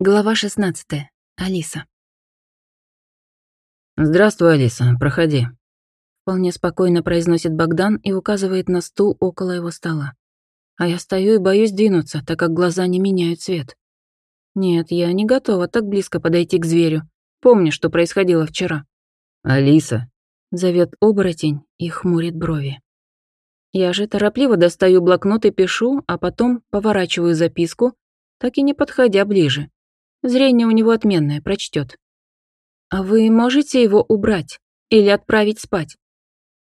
Глава 16. Алиса. «Здравствуй, Алиса, проходи», — вполне спокойно произносит Богдан и указывает на стул около его стола. А я стою и боюсь двинуться, так как глаза не меняют цвет. Нет, я не готова так близко подойти к зверю. Помню, что происходило вчера. «Алиса», — зовет оборотень и хмурит брови. Я же торопливо достаю блокнот и пишу, а потом поворачиваю записку, так и не подходя ближе. Зрение у него отменное, прочтет. А вы можете его убрать или отправить спать?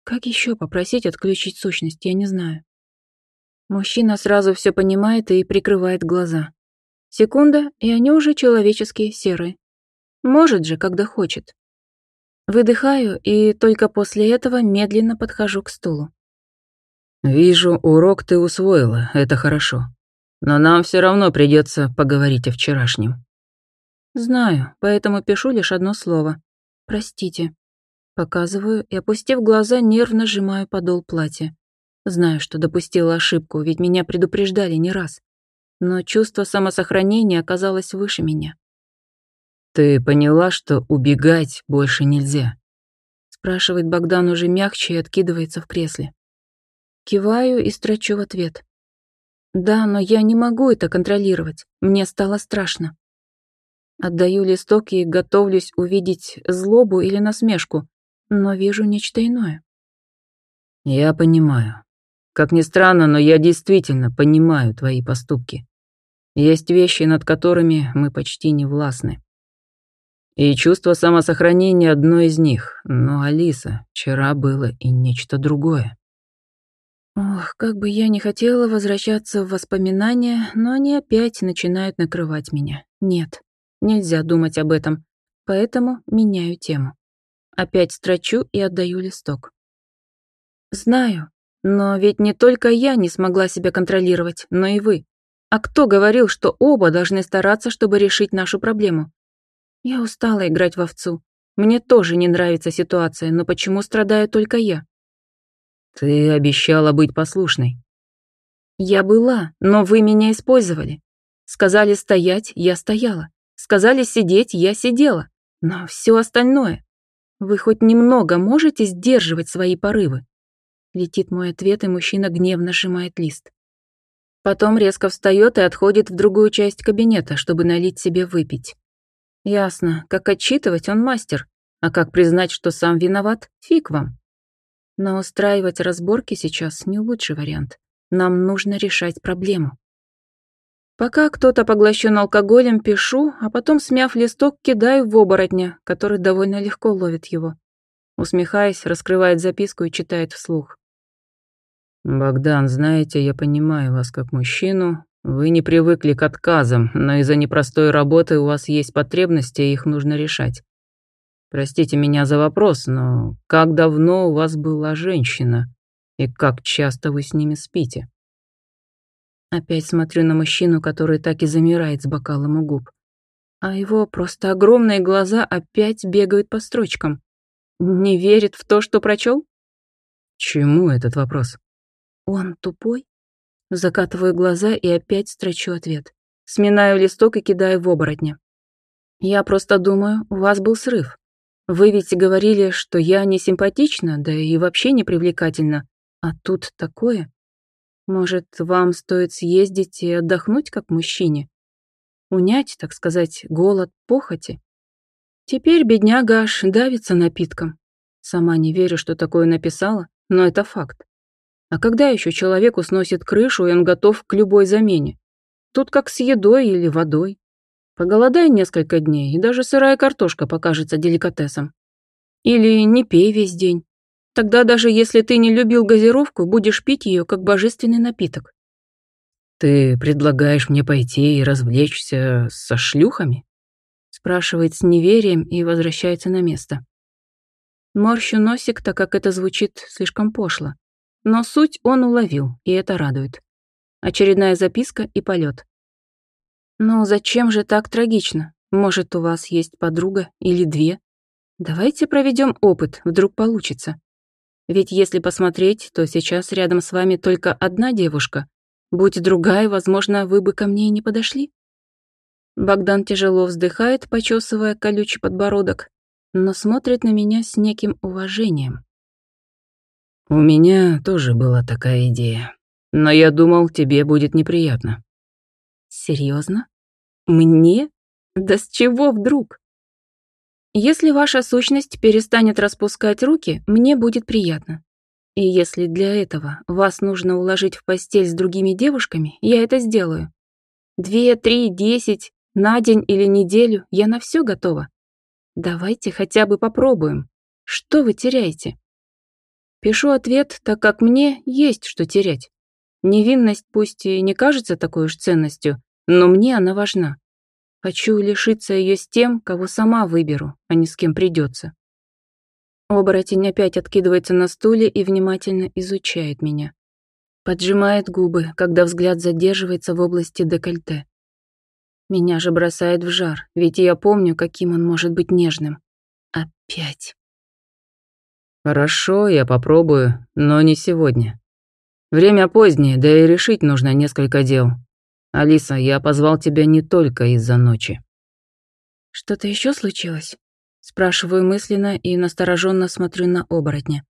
Как еще попросить отключить сущность, я не знаю. Мужчина сразу все понимает и прикрывает глаза. Секунда, и они уже человеческие, серые. Может же, когда хочет. Выдыхаю и только после этого медленно подхожу к стулу. «Вижу, урок ты усвоила, это хорошо. Но нам все равно придется поговорить о вчерашнем». Знаю, поэтому пишу лишь одно слово. Простите. Показываю и, опустив глаза, нервно сжимаю подол платья. Знаю, что допустила ошибку, ведь меня предупреждали не раз. Но чувство самосохранения оказалось выше меня. «Ты поняла, что убегать больше нельзя?» Спрашивает Богдан уже мягче и откидывается в кресле. Киваю и строчу в ответ. «Да, но я не могу это контролировать. Мне стало страшно. Отдаю листок и готовлюсь увидеть злобу или насмешку, но вижу нечто иное. Я понимаю. Как ни странно, но я действительно понимаю твои поступки. Есть вещи, над которыми мы почти не властны. И чувство самосохранения одно из них. Но, Алиса, вчера было и нечто другое. Ох, как бы я не хотела возвращаться в воспоминания, но они опять начинают накрывать меня. Нет. Нельзя думать об этом, поэтому меняю тему. Опять строчу и отдаю листок. Знаю, но ведь не только я не смогла себя контролировать, но и вы. А кто говорил, что оба должны стараться, чтобы решить нашу проблему? Я устала играть в овцу. Мне тоже не нравится ситуация, но почему страдаю только я? Ты обещала быть послушной. Я была, но вы меня использовали. Сказали стоять, я стояла. Сказали сидеть, я сидела. Но все остальное... Вы хоть немного можете сдерживать свои порывы? Летит мой ответ, и мужчина гневно сжимает лист. Потом резко встает и отходит в другую часть кабинета, чтобы налить себе выпить. Ясно, как отчитывать он мастер, а как признать, что сам виноват, фиг вам. Но устраивать разборки сейчас не лучший вариант. Нам нужно решать проблему. Пока кто-то поглощен алкоголем, пишу, а потом, смяв листок, кидаю в оборотня, который довольно легко ловит его. Усмехаясь, раскрывает записку и читает вслух. «Богдан, знаете, я понимаю вас как мужчину. Вы не привыкли к отказам, но из-за непростой работы у вас есть потребности, и их нужно решать. Простите меня за вопрос, но как давно у вас была женщина? И как часто вы с ними спите?» Опять смотрю на мужчину, который так и замирает с бокалом у губ. А его просто огромные глаза опять бегают по строчкам. Не верит в то, что прочел? Чему этот вопрос? Он тупой? Закатываю глаза и опять строчу ответ. Сминаю листок и кидаю в оборотня. Я просто думаю, у вас был срыв. Вы ведь говорили, что я не симпатична, да и вообще не привлекательна. А тут такое. Может, вам стоит съездить и отдохнуть как мужчине? Унять, так сказать, голод, похоти? Теперь бедняга аж давится напитком. Сама не верю, что такое написала, но это факт. А когда еще человеку сносит крышу, и он готов к любой замене? Тут как с едой или водой. Поголодай несколько дней, и даже сырая картошка покажется деликатесом. Или не пей весь день. Тогда даже если ты не любил газировку, будешь пить ее как божественный напиток. Ты предлагаешь мне пойти и развлечься со шлюхами? Спрашивает с неверием и возвращается на место. Морщу носик, так как это звучит слишком пошло. Но суть он уловил, и это радует. Очередная записка и полет. Ну зачем же так трагично? Может, у вас есть подруга или две? Давайте проведем опыт, вдруг получится. Ведь если посмотреть, то сейчас рядом с вами только одна девушка. Будь другая, возможно, вы бы ко мне и не подошли. Богдан тяжело вздыхает, почесывая колючий подбородок, но смотрит на меня с неким уважением. «У меня тоже была такая идея, но я думал, тебе будет неприятно». «Серьезно? Мне? Да с чего вдруг?» «Если ваша сущность перестанет распускать руки, мне будет приятно. И если для этого вас нужно уложить в постель с другими девушками, я это сделаю. Две, три, десять, на день или неделю, я на все готова. Давайте хотя бы попробуем. Что вы теряете? Пишу ответ, так как мне есть что терять. Невинность пусть и не кажется такой уж ценностью, но мне она важна. Хочу лишиться ее с тем, кого сама выберу, а не с кем придется. Оборотень опять откидывается на стуле и внимательно изучает меня. Поджимает губы, когда взгляд задерживается в области декольте. Меня же бросает в жар, ведь я помню, каким он может быть нежным. Опять. Хорошо, я попробую, но не сегодня. Время позднее, да и решить нужно несколько дел. Алиса, я позвал тебя не только из-за ночи. Что-то еще случилось? Спрашиваю мысленно и настороженно смотрю на оборотня.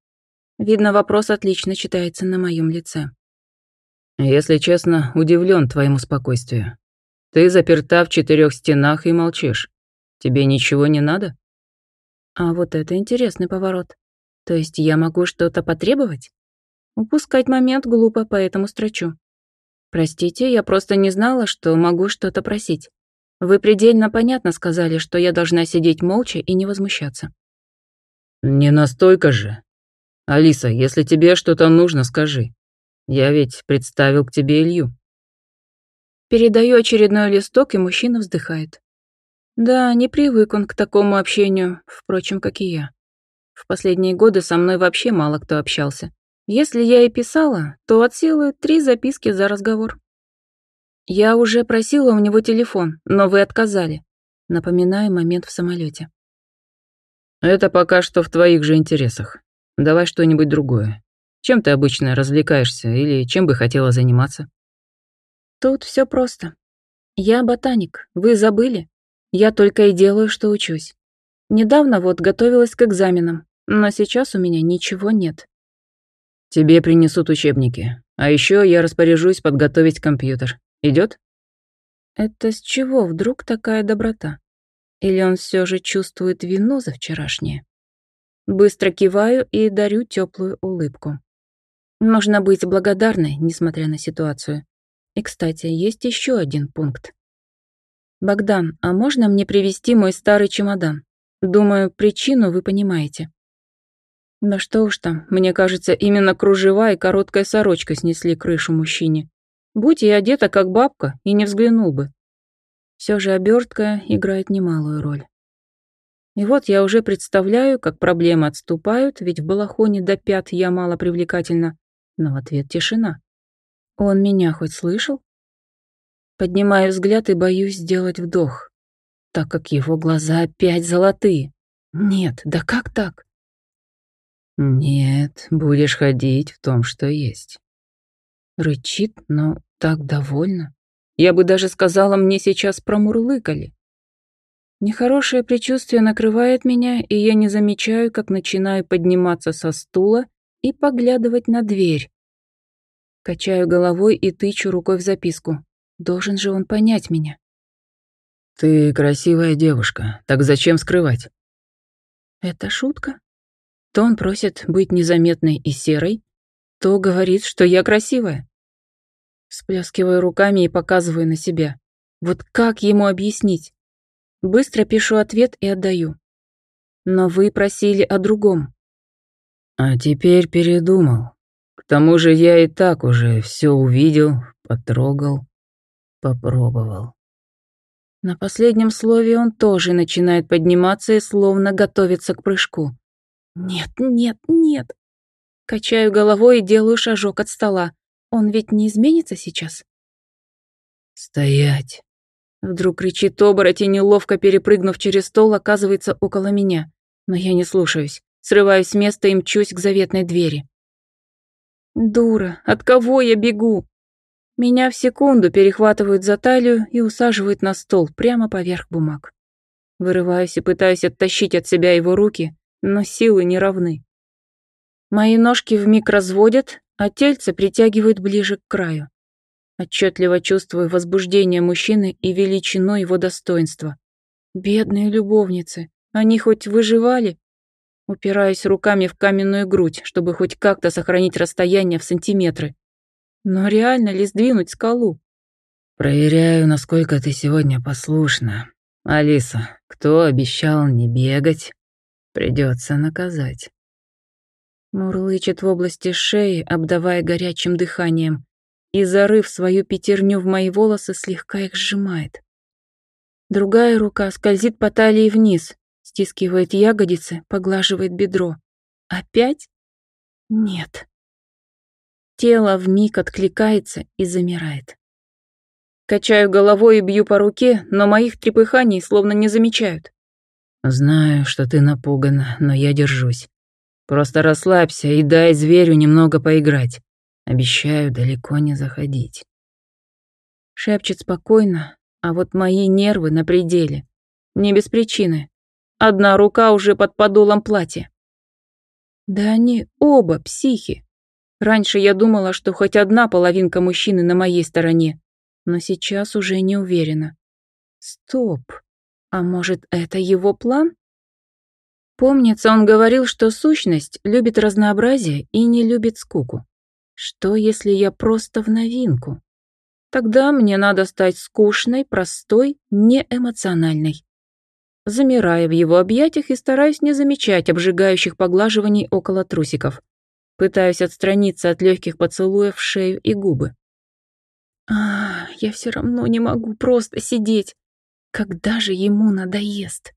Видно, вопрос отлично читается на моем лице. Если честно, удивлен твоему спокойствию. Ты заперта в четырех стенах и молчишь. Тебе ничего не надо? А вот это интересный поворот. То есть я могу что-то потребовать? Упускать момент глупо, поэтому строчу. Простите, я просто не знала, что могу что-то просить. Вы предельно понятно сказали, что я должна сидеть молча и не возмущаться. Не настолько же. Алиса, если тебе что-то нужно, скажи. Я ведь представил к тебе Илью. Передаю очередной листок, и мужчина вздыхает. Да, не привык он к такому общению, впрочем, как и я. В последние годы со мной вообще мало кто общался. Если я и писала, то от силы три записки за разговор. «Я уже просила у него телефон, но вы отказали». Напоминаю момент в самолете. «Это пока что в твоих же интересах. Давай что-нибудь другое. Чем ты обычно развлекаешься или чем бы хотела заниматься?» «Тут все просто. Я ботаник, вы забыли? Я только и делаю, что учусь. Недавно вот готовилась к экзаменам, но сейчас у меня ничего нет». «Тебе принесут учебники. А еще я распоряжусь подготовить компьютер. Идет? Это с чего вдруг такая доброта? Или он все же чувствует вину за вчерашнее? Быстро киваю и дарю теплую улыбку. Нужно быть благодарной, несмотря на ситуацию. И, кстати, есть еще один пункт. «Богдан, а можно мне привезти мой старый чемодан? Думаю, причину вы понимаете». Да что уж там, мне кажется, именно кружева и короткая сорочка снесли крышу мужчине. Будь я одета как бабка, и не взглянул бы. Все же обертка играет немалую роль. И вот я уже представляю, как проблемы отступают, ведь в балахоне до пят я мало привлекательна, но в ответ тишина. Он меня хоть слышал? Поднимаю взгляд и боюсь сделать вдох, так как его глаза опять золотые. Нет, да как так? Нет, будешь ходить в том, что есть. Рычит, но так довольно. Я бы даже сказала, мне сейчас промурлыкали. Нехорошее предчувствие накрывает меня, и я не замечаю, как начинаю подниматься со стула и поглядывать на дверь. Качаю головой и тычу рукой в записку. Должен же он понять меня. «Ты красивая девушка, так зачем скрывать?» Это шутка? То он просит быть незаметной и серой, то говорит, что я красивая. Сплескиваю руками и показываю на себя. Вот как ему объяснить? Быстро пишу ответ и отдаю. Но вы просили о другом. А теперь передумал. К тому же я и так уже все увидел, потрогал, попробовал. На последнем слове он тоже начинает подниматься и словно готовится к прыжку. Нет, нет, нет. Качаю головой и делаю шажок от стола. Он ведь не изменится сейчас? «Стоять!» Вдруг кричит оборотень, неловко перепрыгнув через стол, оказывается около меня. Но я не слушаюсь. Срываюсь с места и мчусь к заветной двери. Дура, от кого я бегу? Меня в секунду перехватывают за талию и усаживают на стол прямо поверх бумаг. Вырываюсь и пытаюсь оттащить от себя его руки, но силы не равны. Мои ножки вмиг разводят, а тельце притягивают ближе к краю. Отчетливо чувствую возбуждение мужчины и величину его достоинства. Бедные любовницы, они хоть выживали? Упираюсь руками в каменную грудь, чтобы хоть как-то сохранить расстояние в сантиметры. Но реально ли сдвинуть скалу? Проверяю, насколько ты сегодня послушна. Алиса, кто обещал не бегать, придется наказать. Мурлычет в области шеи, обдавая горячим дыханием, и, зарыв свою пятерню в мои волосы, слегка их сжимает. Другая рука скользит по талии вниз, стискивает ягодицы, поглаживает бедро. Опять? Нет. Тело вмиг откликается и замирает. Качаю головой и бью по руке, но моих трепыханий словно не замечают. Знаю, что ты напугана, но я держусь. Просто расслабься и дай зверю немного поиграть. Обещаю далеко не заходить. Шепчет спокойно, а вот мои нервы на пределе. Не без причины. Одна рука уже под подолом платья. Да они оба психи. Раньше я думала, что хоть одна половинка мужчины на моей стороне, но сейчас уже не уверена. Стоп. А может, это его план? Помнится, он говорил, что сущность любит разнообразие и не любит скуку. Что, если я просто в новинку? Тогда мне надо стать скучной, простой, неэмоциональной. Замирая в его объятиях и стараюсь не замечать обжигающих поглаживаний около трусиков. Пытаюсь отстраниться от легких поцелуев в шею и губы. А, я все равно не могу просто сидеть. Когда же ему надоест?